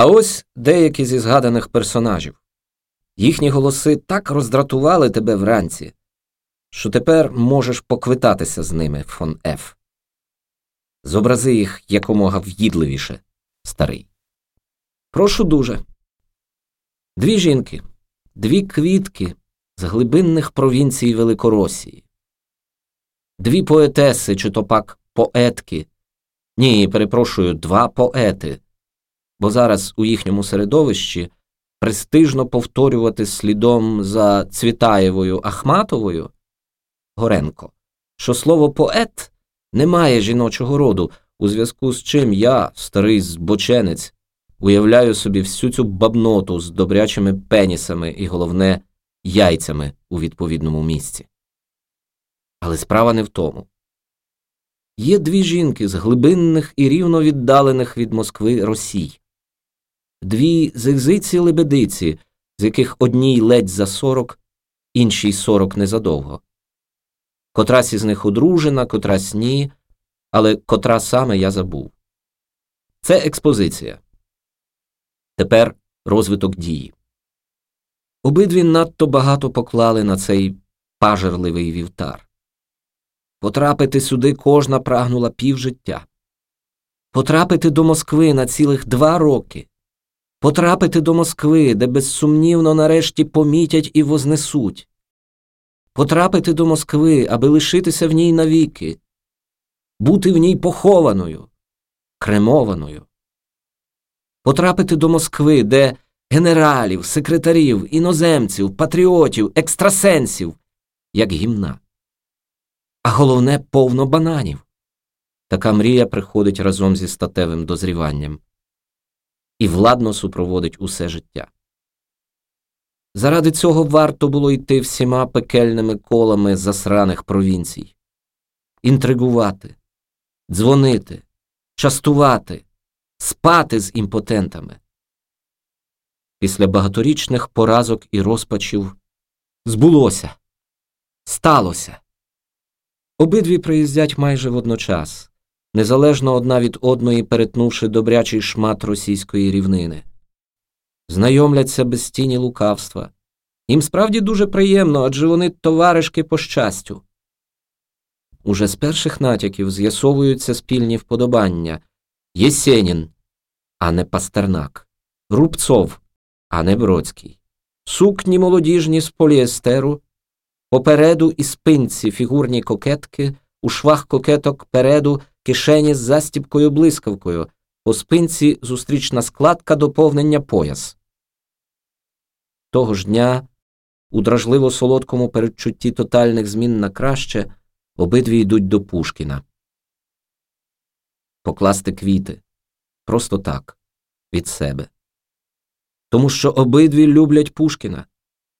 А ось деякі зі згаданих персонажів. Їхні голоси так роздратували тебе вранці, що тепер можеш поквитатися з ними, фон Ф. Зобрази їх якомога в'їдливіше, старий. Прошу дуже. Дві жінки, дві квітки з глибинних провінцій Великоросії, дві поетеси, чи то пак поетки. Ні, перепрошую, два поети, бо зараз у їхньому середовищі престижно повторювати слідом за Цвітаєвою Ахматовою Горенко, що слово поет не має жіночого роду, у зв'язку з чим я, старий збоченець, уявляю собі всю цю бабноту з добрячими пенісами і, головне, яйцями у відповідному місці. Але справа не в тому. Є дві жінки з глибинних і рівно віддалених від Москви Росій, дві зигзиці лебедиці, з яких одній ледь за сорок, іншій сорок незадовго. Котрась із них одружена, котрась ні, але котра саме я забув. Це експозиція. Тепер розвиток дії. Обидві надто багато поклали на цей пажерливий вівтар. Потрапити сюди кожна прагнула півжиття. Потрапити до Москви на цілих два роки. Потрапити до Москви, де безсумнівно нарешті помітять і вознесуть. Потрапити до Москви, аби лишитися в ній навіки, бути в ній похованою, кремованою. Потрапити до Москви, де генералів, секретарів, іноземців, патріотів, екстрасенсів, як гімна. А головне повно бананів. Така мрія приходить разом зі статевим дозріванням і владно супроводить усе життя. Заради цього варто було йти всіма пекельними колами засраних провінцій, інтригувати, дзвонити, частувати, спати з імпотентами. Після багаторічних поразок і розпачів збулося, сталося. Обидві приїздять майже водночас, незалежно одна від одної перетнувши добрячий шмат російської рівнини. Знайомляться без тіні лукавства. Їм справді дуже приємно, адже вони товаришки по щастю. Уже з перших натяків з'ясовуються спільні вподобання Єсенін, а не Пастернак, Рубцов, а не Бродський, сукні молодіжні з поліестеру, попереду і спинці фігурні кокетки, у швах кокеток переду кишені з застіпкою блискавкою, по спинці зустрічна складка доповнення пояс. Того ж дня, у дражливо солодкому передчутті тотальних змін на краще, обидві йдуть до Пушкіна. Покласти квіти просто так, від себе. Тому що обидві люблять Пушкіна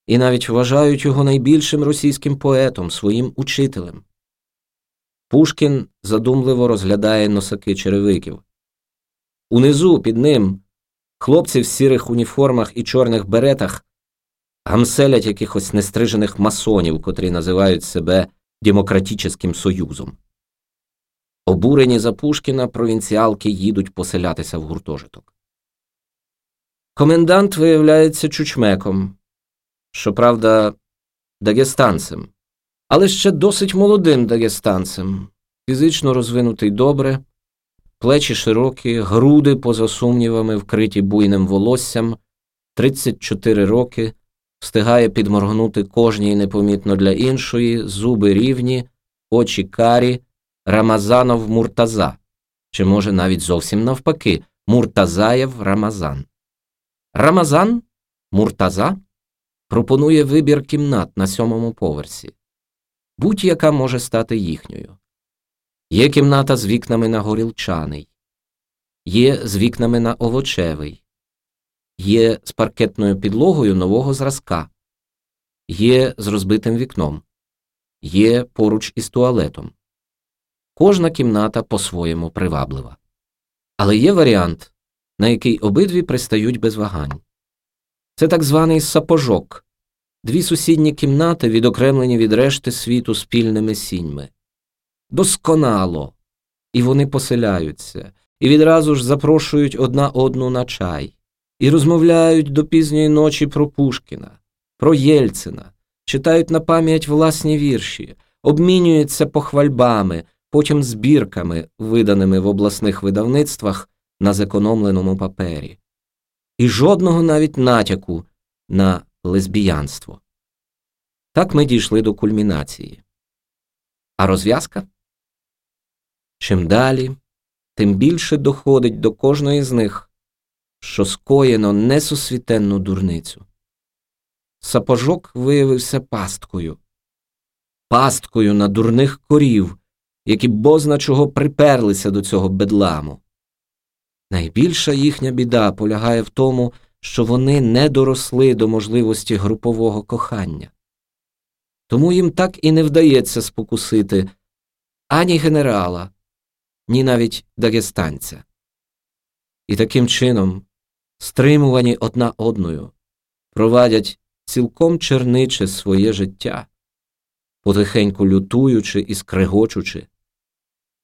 і навіть вважають його найбільшим російським поетом, своїм учителем. Пушкін задумливо розглядає носаки черевиків. Унизу під ним хлопці в сірих уніформах і чорних беретах гамселять якихось нестрижених масонів, котрі називають себе Демократичним Союзом. Обурені за Пушкіна провінціалки їдуть поселятися в гуртожиток. Комендант виявляється чучмеком, щоправда, дагестанцем, але ще досить молодим дагестанцем, фізично розвинутий добре, плечі широкі, груди, поза сумнівами, вкриті буйним волоссям, 34 роки, встигає підморгнути кожній непомітно для іншої, зуби рівні, очі карі, Рамазанов Муртаза, чи може навіть зовсім навпаки, Муртазаєв Рамазан. Рамазан Муртаза пропонує вибір кімнат на сьомому поверсі. Будь-яка може стати їхньою. Є кімната з вікнами на горілчаний, є з вікнами на овочевий, є з паркетною підлогою нового зразка, є з розбитим вікном, є поруч із туалетом. Кожна кімната по-своєму приваблива. Але є варіант, на який обидві пристають без вагань. Це так званий сапожок, дві сусідні кімнати, відокремлені від решти світу спільними сіньми. Досконало. І вони поселяються, і відразу ж запрошують одна одну на чай. і розмовляють до пізньої ночі про Пушкіна, про Єльцина, читають на пам'ять власні вірші, обмінюються похвальбами, потім збірками, виданими в обласних видавництвах на зекономленому папері, і жодного навіть натяку на лесбіянство. Так ми дійшли до кульмінації. А розв'язка? Чим далі, тим більше доходить до кожної з них, що скоєно несусвітенну дурницю. Сапожок виявився пасткою, пасткою на дурних корів, які бозна чого приперлися до цього бедламу. Найбільша їхня біда полягає в тому, що вони не доросли до можливості групового кохання. Тому їм так і не вдається спокусити ані генерала, ні навіть дагестанця. І таким чином, стримувані одна одною, провадять цілком черниче своє життя, потихеньку лютуючи і скрегочучи,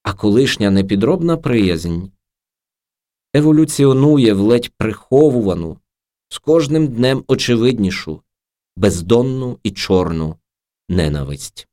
а колишня непідробна приязнь еволюціонує в ледь приховувану, з кожним днем очевиднішу, бездонну і чорну ненависть.